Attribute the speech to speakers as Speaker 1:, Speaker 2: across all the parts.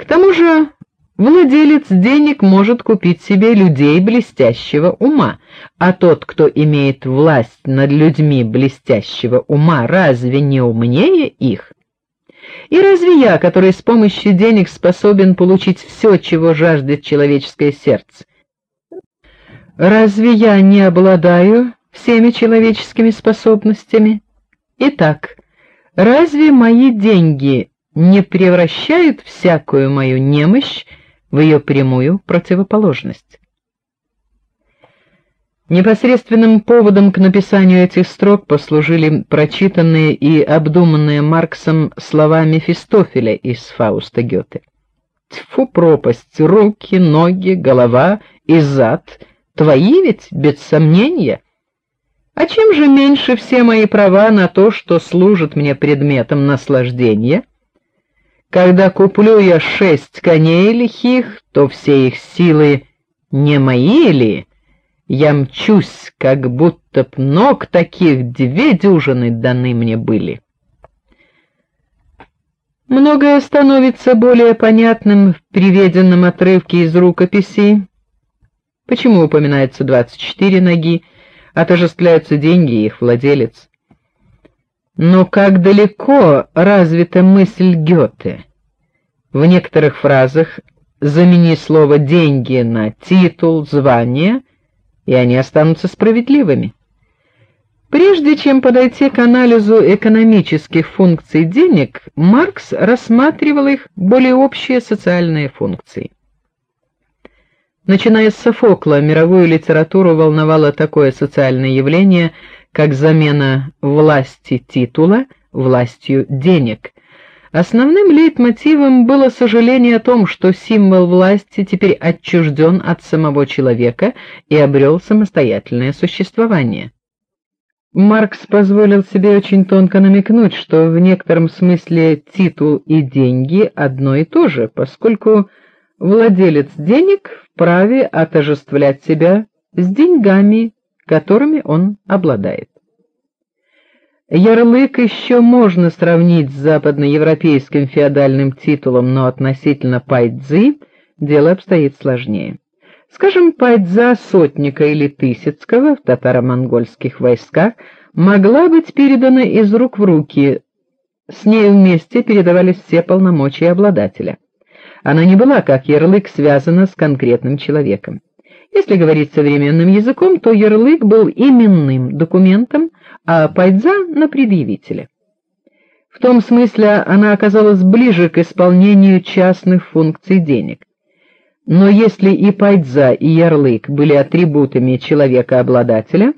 Speaker 1: К тому же владелец денег может купить себе людей блестящего ума, а тот, кто имеет власть над людьми блестящего ума, разве не умнее их? И разве я, который с помощью денег способен получить все, чего жаждет человеческое сердце, разве я не обладаю всеми человеческими способностями? Итак, разве мои деньги не превращают всякую мою немощь в ее прямую противоположность? Непосредственным поводом к написанию этих строк послужили прочитанные и обдуманные Марксом слова Мефистофеля из Фауста Гёте. Тьфу, пропасть, руки, ноги, голова и зад твои ведь без сомнения. А чем же меньше все мои права на то, что служит мне предметом наслаждения? Когда куплю я шесть коней лихих, то все их силы не мои ли? Я мчусь, как будто б ног таких две дюжины даны мне были. Многое становится более понятным в приведенном отрывке из рукописи. Почему упоминается 24 ноги, отождествляются деньги и их владелец? Но как далеко развита мысль Гёте? В некоторых фразах замени слово деньги на титул, звание, и они останутся справедливыми. Прежде чем подойти к анализу экономических функций денег, Маркс рассматривал их более общие социальные функции. Начиная с Софокла, мировую литературу волновало такое социальное явление, как замена власти титула властью денег, Основным лейтмотивом было сожаление о том, что символ власти теперь отчужден от самого человека и обрел самостоятельное существование. Маркс позволил себе очень тонко намекнуть, что в некотором смысле титул и деньги одно и то же, поскольку владелец денег вправе отождествлять себя с деньгами, которыми он обладает. Ярлык еще можно сравнить с западноевропейским феодальным титулом, но относительно пайдзы дело обстоит сложнее. Скажем, пайдза сотника или тысяцкого в татаро-монгольских войсках могла быть передана из рук в руки. С ней вместе передавались все полномочия обладателя. Она не была, как ярлык, связана с конкретным человеком. Если говорить современным языком, то ярлык был именным документом, а пайдза на предъявителя. В том смысле она оказалась ближе к исполнению частных функций денег. Но если и пайдза, и ярлык были атрибутами человека-обладателя,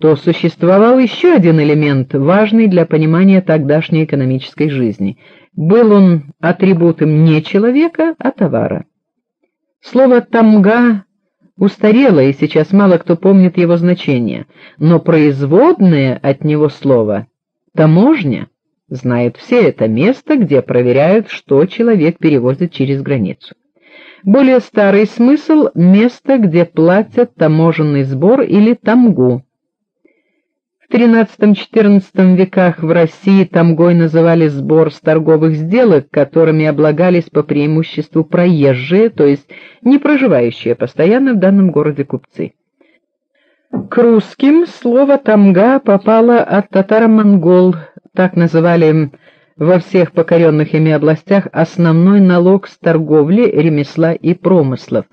Speaker 1: то существовал еще один элемент, важный для понимания тогдашней экономической жизни. Был он атрибутом не человека, а товара. Слово тамга устарело, и сейчас мало кто помнит его значение, но производное от него слово таможня знают все это место, где проверяют, что человек перевозит через границу. Более старый смысл место, где платят таможенный сбор или тамгу. XIII-XIV веках в России тамгой называли сбор с торговых сделок, которыми облагались по преимуществу проезжие, то есть не проживающие постоянно в данном городе купцы. К русским слово тамга попало от татаро-монгол, так называли во всех покоренных ими областях основной налог с торговли, ремесла и промыслов.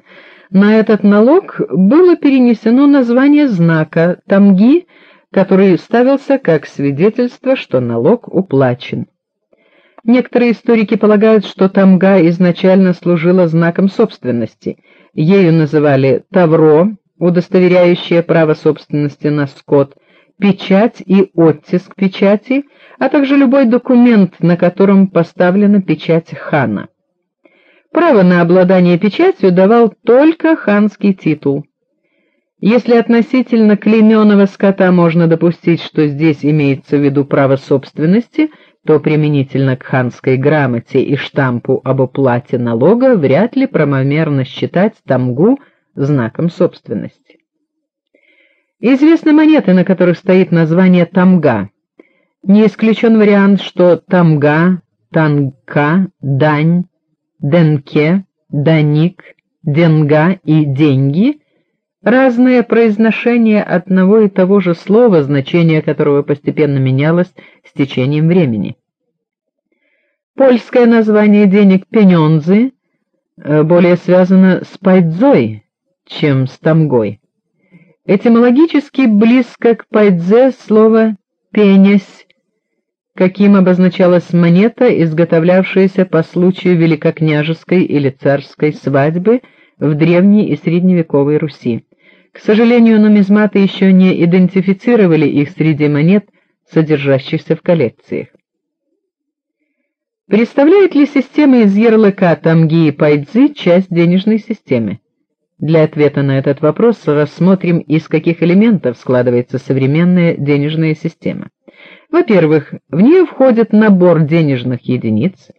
Speaker 1: На этот налог было перенесено название знака тамги который ставился как свидетельство, что налог уплачен. Некоторые историки полагают, что тамга изначально служила знаком собственности. Ею называли тавро, удостоверяющее право собственности на скот, печать и оттиск печати, а также любой документ, на котором поставлена печать хана. Право на обладание печатью давал только ханский титул. Если относительно клеймёного скота можно допустить, что здесь имеется в виду право собственности, то применительно к ханской грамоте и штампу об уплате налога вряд ли правомерно считать тамгу знаком собственности. Известны монеты, на которых стоит название тамга. Не исключен вариант, что тамга, танка, дань денке, даник, денга и деньги разное произношение одного и того же слова, значение которого постепенно менялось с течением времени. Польское название денег пенёнзы э, более связано с пайдзой, чем с тамгой. Этимологически близко к пайдзе слово пенесь, каким обозначалась монета, изготовлявшаяся по случаю великокняжеской или царской свадьбы в древней и средневековой Руси. К сожалению, нумизматы еще не идентифицировали их среди монет, содержащихся в коллекциях. Представляет ли система из ярлыка тамги и пайдзи часть денежной системы? Для ответа на этот вопрос рассмотрим, из каких элементов складывается современная денежная система. Во-первых, в нее входит набор денежных единиц,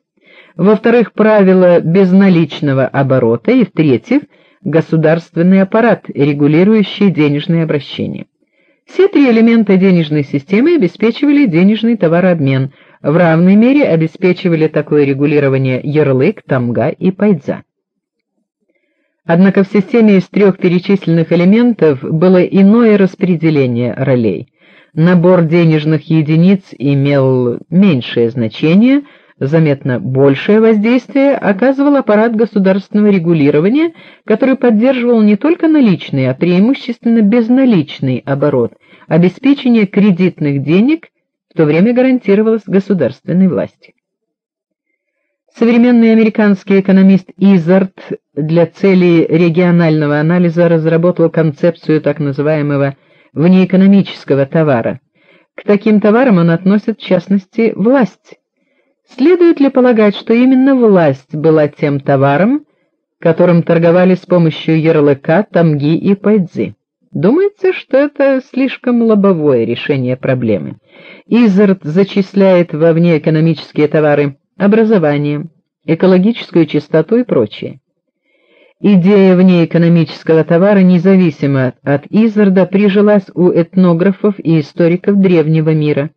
Speaker 1: во-вторых, правила безналичного оборота и в-третьих, государственный аппарат, регулирующий денежное обращение. Все три элемента денежной системы обеспечивали денежный товарообмен, в равной мере обеспечивали такое регулирование ярлык, тамга и пайдза. Однако в системе из трех перечисленных элементов было иное распределение ролей. Набор денежных единиц имел меньшее значение, заметно большее воздействие оказывал аппарат государственного регулирования, который поддерживал не только наличный, а преимущественно безналичный оборот. Обеспечение кредитных денег в то время гарантировалось государственной властью. Современный американский экономист Изард для целей регионального анализа разработал концепцию так называемого внеэкономического товара. К таким товарам он относит в частности власть. Следует ли полагать, что именно власть была тем товаром, которым торговали с помощью ярлыка, тамги и пайдзи? Думается, что это слишком лобовое решение проблемы. Изард зачисляет во внеэкономические товары образование, экологическую чистоту и прочее. Идея внеэкономического товара независимо от Изарда прижилась у этнографов и историков древнего мира.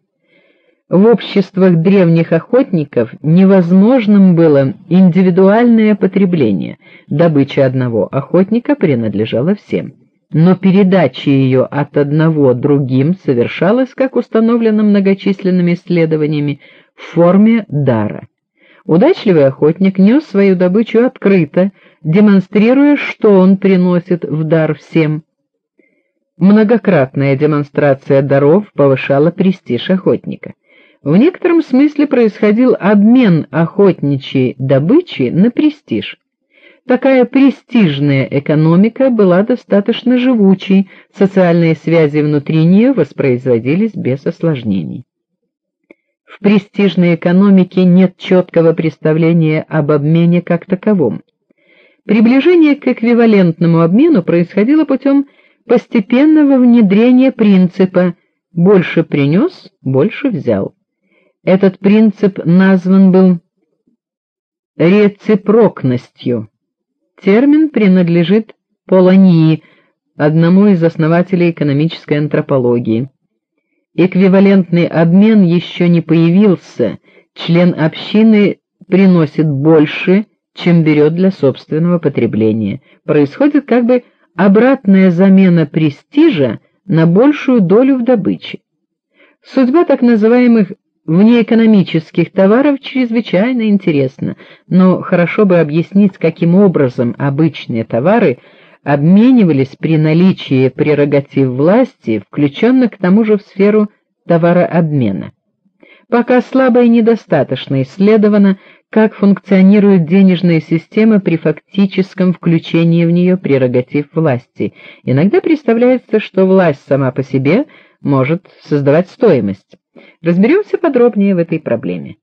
Speaker 1: В обществах древних охотников невозможным было индивидуальное потребление. Добыча одного охотника принадлежала всем но передача ее от одного другим совершалась, как установлено многочисленными исследованиями, в форме дара. Удачливый охотник нес свою добычу открыто, демонстрируя, что он приносит в дар всем. Многократная демонстрация даров повышала престиж охотника. В некотором смысле происходил обмен охотничьей добычи на престиж. Такая престижная экономика была достаточно живучей, социальные связи внутри нее воспроизводились без осложнений. В престижной экономике нет четкого представления об обмене как таковом. Приближение к эквивалентному обмену происходило путем постепенного внедрения принципа больше принес, больше взял. Этот принцип назван был рeciprocностью. Термин принадлежит Поланьи, одному из основателей экономической антропологии. Эквивалентный обмен еще не появился. Член общины приносит больше, чем берет для собственного потребления. Происходит как бы обратная замена престижа на большую долю в добыче. Судьба так называемых внеэкономических товаров чрезвычайно интересно, но хорошо бы объяснить, каким образом обычные товары обменивались при наличии прерогатив власти, включенных к тому же в сферу товарообмена. Пока слабо и недостаточно исследовано, как функционирует денежная система при фактическом включении в нее прерогатив власти. Иногда представляется, что власть сама по себе может создавать стоимость. Разберемся подробнее в этой проблеме.